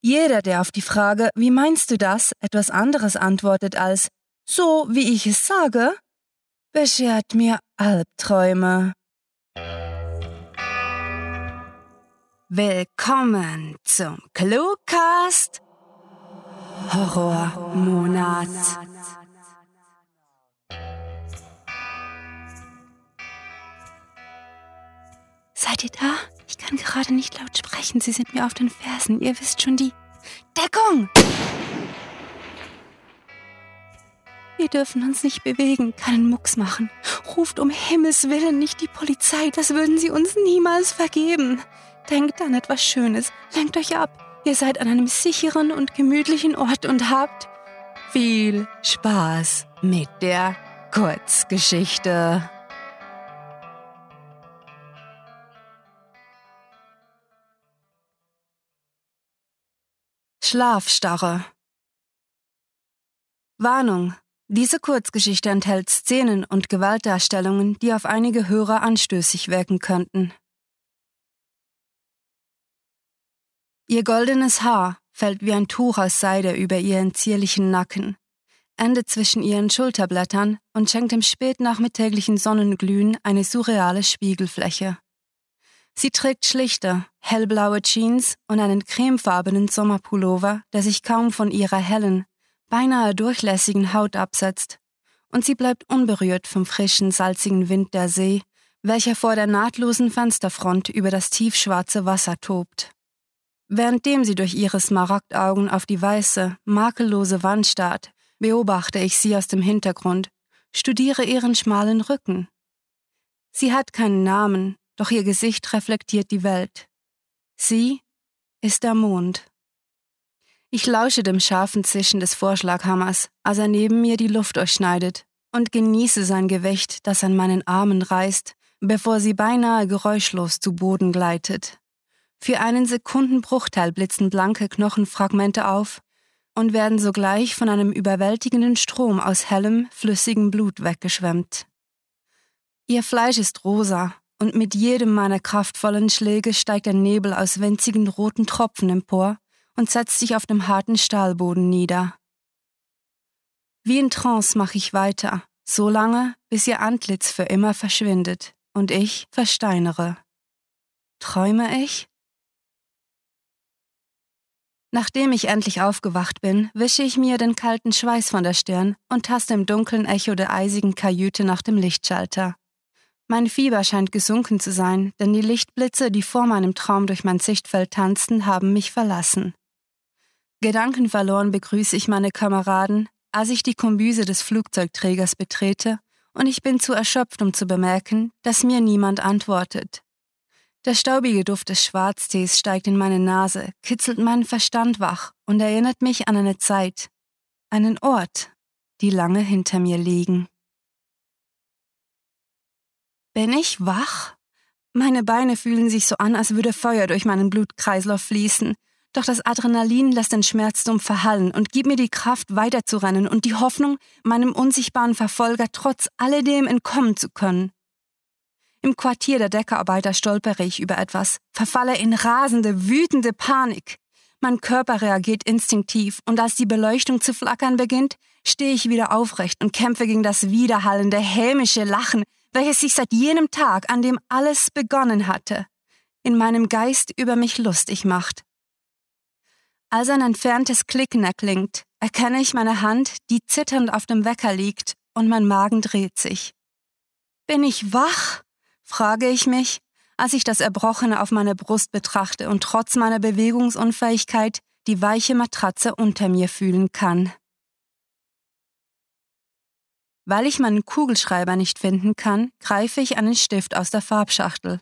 Jeder, der auf die Frage, wie meinst du das, etwas anderes antwortet als so, wie ich es sage, beschert mir Albträume. Willkommen zum Cluecast Horrormonat. Seid ihr da? Ich kann gerade nicht laut sprechen. Sie sind mir auf den Fersen. Ihr wisst schon die Deckung! Wir dürfen uns nicht bewegen, keinen Mucks machen. Ruft um Himmels Willen nicht die Polizei, das würden sie uns niemals vergeben. Denkt an etwas Schönes, lenkt euch ab. Ihr seid an einem sicheren und gemütlichen Ort und habt viel Spaß mit der Kurzgeschichte. Schlafstarre Warnung. Diese Kurzgeschichte enthält Szenen und Gewaltdarstellungen, die auf einige Hörer anstößig wirken könnten. Ihr goldenes Haar fällt wie ein Tuch aus Seide über ihren zierlichen Nacken, endet zwischen ihren Schulterblättern und schenkt dem spätnachmittäglichen Sonnenglühen eine surreale Spiegelfläche. Sie trägt schlichte, hellblaue Jeans und einen cremefarbenen Sommerpullover, der sich kaum von ihrer hellen, beinahe durchlässigen Haut absetzt. Und sie bleibt unberührt vom frischen, salzigen Wind der See, welcher vor der nahtlosen Fensterfront über das tiefschwarze Wasser tobt. Währenddem sie durch ihre Smaragdaugen auf die weiße, makellose Wand starrt, beobachte ich sie aus dem Hintergrund, studiere ihren schmalen Rücken. Sie hat keinen Namen, doch ihr Gesicht reflektiert die Welt. Sie ist der Mond. Ich lausche dem scharfen Zischen des Vorschlaghammers, als er neben mir die Luft durchschneidet, und genieße sein Gewicht, das an meinen Armen reißt, bevor sie beinahe geräuschlos zu Boden gleitet. Für einen Sekundenbruchteil blitzen blanke Knochenfragmente auf und werden sogleich von einem überwältigenden Strom aus hellem, flüssigem Blut weggeschwemmt. Ihr Fleisch ist rosa, und mit jedem meiner kraftvollen Schläge steigt ein Nebel aus winzigen roten Tropfen empor und setzt sich auf dem harten Stahlboden nieder. Wie in Trance mache ich weiter, so lange, bis ihr Antlitz für immer verschwindet und ich versteinere. Träume ich? Nachdem ich endlich aufgewacht bin, wische ich mir den kalten Schweiß von der Stirn und taste im dunklen Echo der eisigen Kajüte nach dem Lichtschalter. Mein Fieber scheint gesunken zu sein, denn die Lichtblitze, die vor meinem Traum durch mein Sichtfeld tanzten, haben mich verlassen. Gedankenverloren begrüße ich meine Kameraden, als ich die Kombüse des Flugzeugträgers betrete, und ich bin zu erschöpft, um zu bemerken, dass mir niemand antwortet. Der staubige Duft des Schwarztees steigt in meine Nase, kitzelt meinen Verstand wach und erinnert mich an eine Zeit, einen Ort, die lange hinter mir liegen. Bin ich wach? Meine Beine fühlen sich so an, als würde Feuer durch meinen Blutkreislauf fließen. Doch das Adrenalin lässt den Schmerz dumpf verhallen und gibt mir die Kraft, weiterzurennen und die Hoffnung, meinem unsichtbaren Verfolger trotz alledem entkommen zu können. Im Quartier der Deckerarbeiter stolpere ich über etwas, verfalle in rasende, wütende Panik. Mein Körper reagiert instinktiv und als die Beleuchtung zu flackern beginnt, stehe ich wieder aufrecht und kämpfe gegen das widerhallende, hämische Lachen, welches sich seit jenem Tag, an dem alles begonnen hatte, in meinem Geist über mich lustig macht. Als ein entferntes Klicken erklingt, erkenne ich meine Hand, die zitternd auf dem Wecker liegt, und mein Magen dreht sich. Bin ich wach? frage ich mich, als ich das Erbrochene auf meiner Brust betrachte und trotz meiner Bewegungsunfähigkeit die weiche Matratze unter mir fühlen kann. Weil ich meinen Kugelschreiber nicht finden kann, greife ich einen Stift aus der Farbschachtel.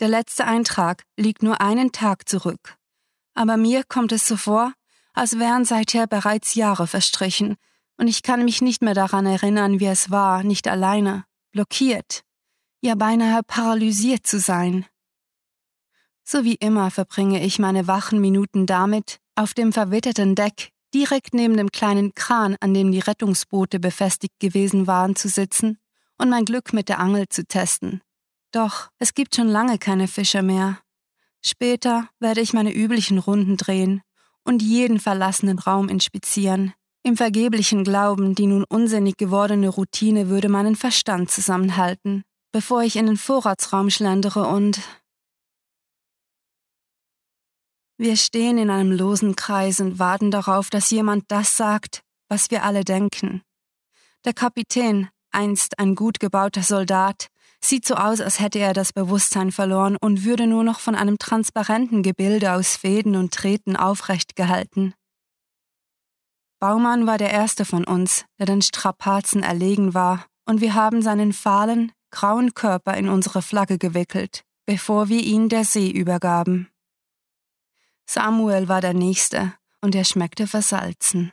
Der letzte Eintrag liegt nur einen Tag zurück. Aber mir kommt es so vor, als wären seither bereits Jahre verstrichen, und ich kann mich nicht mehr daran erinnern, wie es war, nicht alleine, blockiert, ja beinahe paralysiert zu sein. So wie immer verbringe ich meine wachen Minuten damit, auf dem verwitterten Deck direkt neben dem kleinen Kran, an dem die Rettungsboote befestigt gewesen waren, zu sitzen und mein Glück mit der Angel zu testen. Doch es gibt schon lange keine Fische mehr. Später werde ich meine üblichen Runden drehen und jeden verlassenen Raum inspizieren, im vergeblichen Glauben, die nun unsinnig gewordene Routine würde meinen Verstand zusammenhalten, bevor ich in den Vorratsraum schlendere und wir stehen in einem losen Kreis und warten darauf, dass jemand das sagt, was wir alle denken. Der Kapitän, einst ein gut gebauter Soldat, sieht so aus, als hätte er das Bewusstsein verloren und würde nur noch von einem transparenten Gebilde aus Fäden und Treten aufrecht gehalten. Baumann war der erste von uns, der den Strapazen erlegen war, und wir haben seinen fahlen, grauen Körper in unsere Flagge gewickelt, bevor wir ihn der See übergaben. Samuel war der Nächste, und er schmeckte versalzen.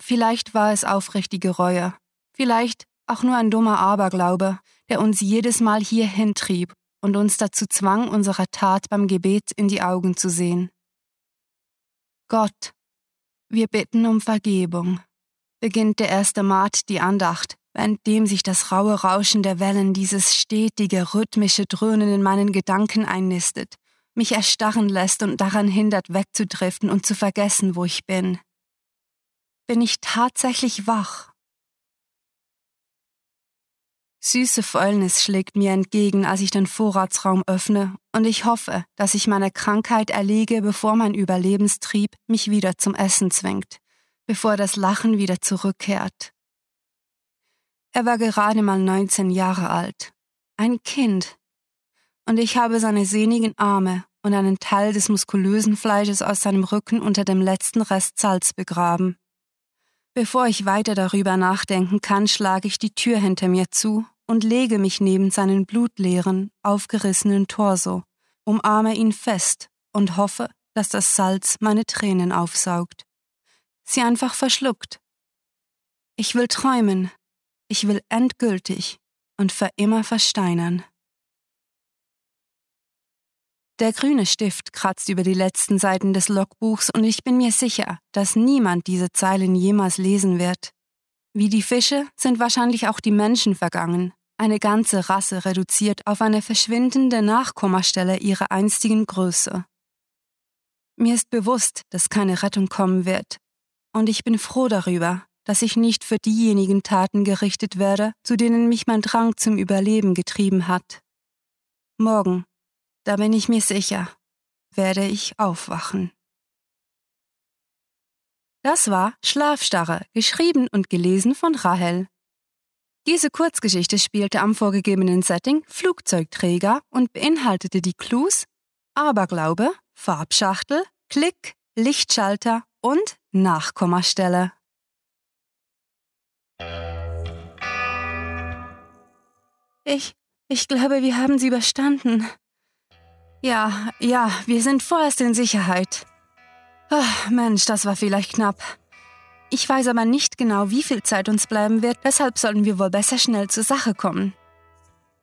Vielleicht war es aufrichtige Reue, vielleicht auch nur ein dummer Aberglaube, der uns jedes Mal hierhin trieb und uns dazu zwang, unserer Tat beim Gebet in die Augen zu sehen. Gott, wir bitten um Vergebung, beginnt der erste Mat die Andacht, währenddem sich das raue Rauschen der Wellen, dieses stetige, rhythmische Dröhnen in meinen Gedanken einnistet, mich erstarren lässt und daran hindert, wegzudriften und zu vergessen, wo ich bin. Bin ich tatsächlich wach? Süße Fäulnis schlägt mir entgegen, als ich den Vorratsraum öffne, und ich hoffe, dass ich meiner Krankheit erliege, bevor mein Überlebenstrieb mich wieder zum Essen zwingt, bevor das Lachen wieder zurückkehrt. Er war gerade mal 19 Jahre alt, ein Kind, und ich habe seine sehnigen Arme und einen Teil des muskulösen Fleisches aus seinem Rücken unter dem letzten Rest Salz begraben. Bevor ich weiter darüber nachdenken kann, schlage ich die Tür hinter mir zu und lege mich neben seinen blutleeren, aufgerissenen Torso, umarme ihn fest und hoffe, dass das Salz meine Tränen aufsaugt. Sie einfach verschluckt. Ich will träumen. Ich will endgültig und für immer versteinern. Der grüne Stift kratzt über die letzten Seiten des Logbuchs und ich bin mir sicher, dass niemand diese Zeilen jemals lesen wird. Wie die Fische sind wahrscheinlich auch die Menschen vergangen, eine ganze Rasse reduziert auf eine verschwindende Nachkommastelle ihrer einstigen Größe. Mir ist bewusst, dass keine Rettung kommen wird, und ich bin froh darüber, dass ich nicht für diejenigen Taten gerichtet werde, zu denen mich mein Drang zum Überleben getrieben hat. Morgen da bin ich mir sicher, werde ich aufwachen. Das war Schlafstarre, geschrieben und gelesen von Rahel. Diese Kurzgeschichte spielte am vorgegebenen Setting Flugzeugträger und beinhaltete die Clues Aberglaube, Farbschachtel, Klick, Lichtschalter und Nachkommastelle. Ich, ich glaube, wir haben sie überstanden, ja, ja, wir sind vorerst in Sicherheit. Ach, Mensch, das war vielleicht knapp. Ich weiß aber nicht genau, wie viel Zeit uns bleiben wird, deshalb sollten wir wohl besser schnell zur Sache kommen.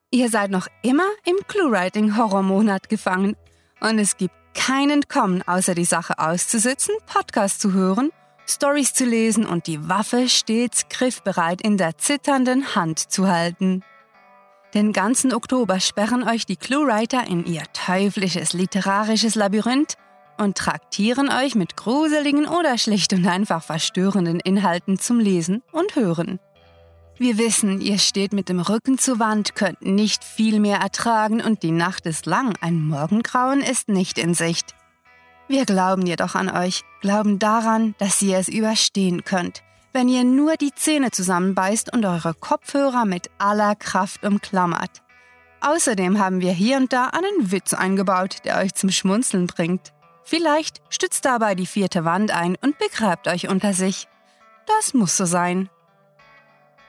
Ihr seid noch immer im Clue-Writing-Horrormonat gefangen und es gibt kein Entkommen, außer die Sache auszusitzen, Podcast zu hören, Stories zu lesen und die Waffe stets griffbereit in der zitternden Hand zu halten. Den ganzen Oktober sperren euch die Cluewriter in ihr teuflisches literarisches Labyrinth und traktieren euch mit gruseligen oder schlicht und einfach verstörenden Inhalten zum Lesen und Hören. Wir wissen, ihr steht mit dem Rücken zur Wand, könnt nicht viel mehr ertragen und die Nacht ist lang, ein Morgengrauen ist nicht in Sicht. Wir glauben jedoch an euch, glauben daran, dass ihr es überstehen könnt wenn ihr nur die Zähne zusammenbeißt und eure Kopfhörer mit aller Kraft umklammert. Außerdem haben wir hier und da einen Witz eingebaut, der euch zum Schmunzeln bringt. Vielleicht stützt dabei die vierte Wand ein und begräbt euch unter sich. Das muss so sein.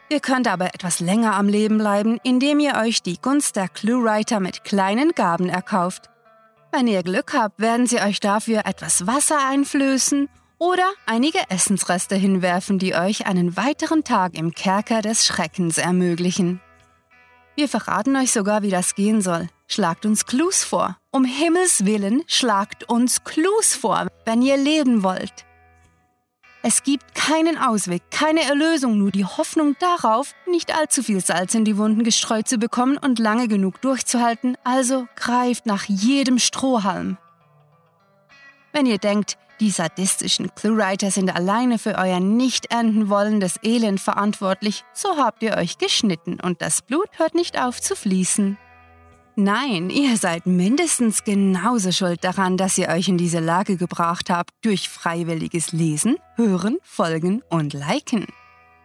Ihr könnt aber etwas länger am Leben bleiben, indem ihr euch die Gunst der Cluewriter mit kleinen Gaben erkauft. Wenn ihr Glück habt, werden sie euch dafür etwas Wasser einflößen oder einige Essensreste hinwerfen, die euch einen weiteren Tag im Kerker des Schreckens ermöglichen. Wir verraten euch sogar, wie das gehen soll. Schlagt uns Clues vor. Um Himmels willen, schlagt uns Clues vor, wenn ihr leben wollt. Es gibt keinen Ausweg, keine Erlösung, nur die Hoffnung darauf, nicht allzu viel Salz in die Wunden gestreut zu bekommen und lange genug durchzuhalten, also greift nach jedem Strohhalm. Wenn ihr denkt, die sadistischen Cluewriter sind alleine für euer nicht enden wollendes Elend verantwortlich, so habt ihr euch geschnitten und das Blut hört nicht auf zu fließen. Nein, ihr seid mindestens genauso schuld daran, dass ihr euch in diese Lage gebracht habt durch freiwilliges Lesen, Hören, Folgen und Liken.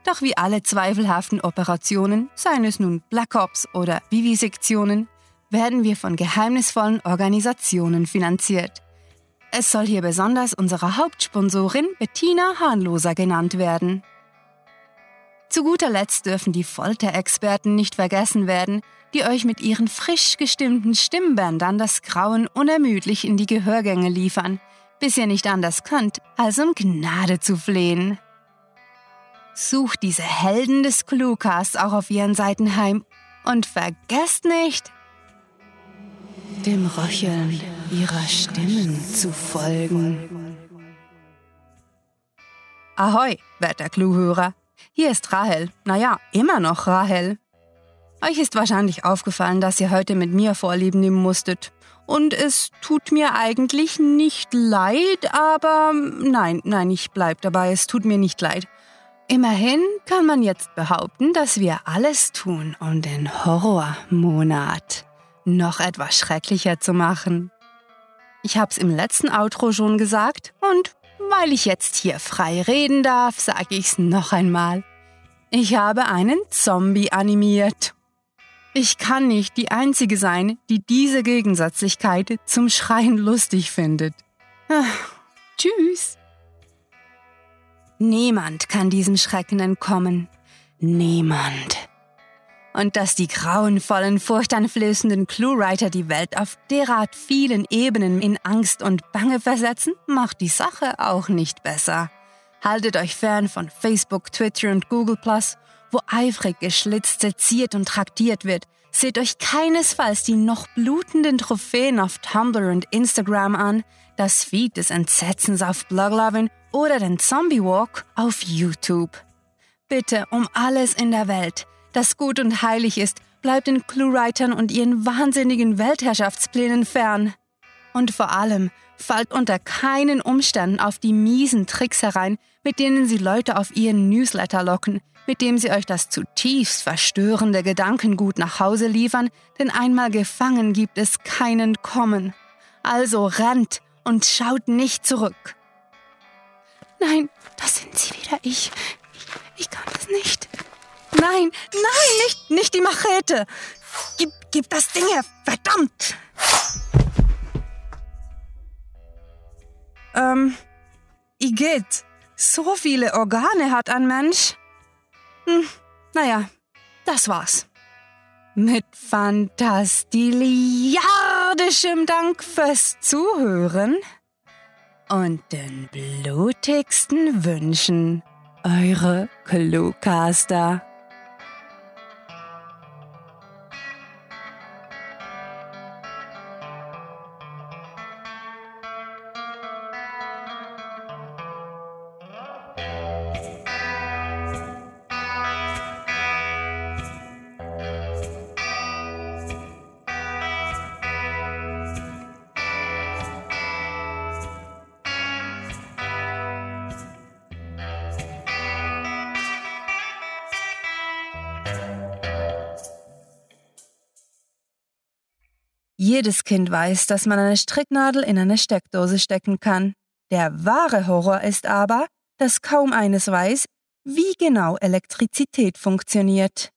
Doch wie alle zweifelhaften Operationen, seien es nun Black Ops oder Vivisektionen, werden wir von geheimnisvollen Organisationen finanziert. Es soll hier besonders unsere Hauptsponsorin Bettina Hahnloser genannt werden. Zu guter Letzt dürfen die Folterexperten nicht vergessen werden, die euch mit ihren frisch gestimmten Stimmbändern das Grauen unermüdlich in die Gehörgänge liefern, bis ihr nicht anders könnt, als um Gnade zu flehen. Sucht diese Helden des Cluecasts auch auf ihren Seiten heim und vergesst nicht, dem Röcheln ihrer Stimmen zu folgen. Ahoi, werter Cluehörer. Hier ist Rahel. Naja, immer noch Rahel. Euch ist wahrscheinlich aufgefallen, dass ihr heute mit mir Vorlieben nehmen musstet. Und es tut mir eigentlich nicht leid, aber nein, nein, ich bleib dabei, es tut mir nicht leid. Immerhin kann man jetzt behaupten, dass wir alles tun, um den Horrormonat noch etwas schrecklicher zu machen. Ich hab's im letzten Outro schon gesagt und weil ich jetzt hier frei reden darf, sage ich's noch einmal. Ich habe einen Zombie animiert. Ich kann nicht die Einzige sein, die diese Gegensätzlichkeit zum Schreien lustig findet. Ach, tschüss. Niemand kann diesem Schrecken entkommen. Niemand. Und dass die grauenvollen, furchteinflößenden Cluewriter die Welt auf derart vielen Ebenen in Angst und Bange versetzen, macht die Sache auch nicht besser. Haltet euch fern von Facebook, Twitter und Google wo eifrig geschlitzt, seziert und traktiert wird, seht euch keinesfalls die noch blutenden Trophäen auf Tumblr und Instagram an, das Feed des Entsetzens auf Bloglovin oder den Zombie Walk auf YouTube. Bitte um alles in der Welt, das gut und heilig ist, bleibt den Cluewritern und ihren wahnsinnigen Weltherrschaftsplänen fern. Und vor allem, fallt unter keinen Umständen auf die miesen Tricks herein, mit denen sie Leute auf ihren Newsletter locken, mit dem sie euch das zutiefst verstörende Gedankengut nach Hause liefern, denn einmal gefangen gibt es keinen Kommen. Also rennt und schaut nicht zurück. Nein, das sind sie wieder, ich. Nein, nein, nicht, nicht die Machete. Gib, gib das Ding her, verdammt. Ähm, Igitt, so viele Organe hat ein Mensch. Hm, naja, das war's. Mit fantastiliardischem Dank fürs Zuhören und den blutigsten Wünschen, eure Cluecaster. Jedes Kind weiß, dass man eine Stricknadel in eine Steckdose stecken kann. Der wahre Horror ist aber, dass kaum eines weiß, wie genau Elektrizität funktioniert.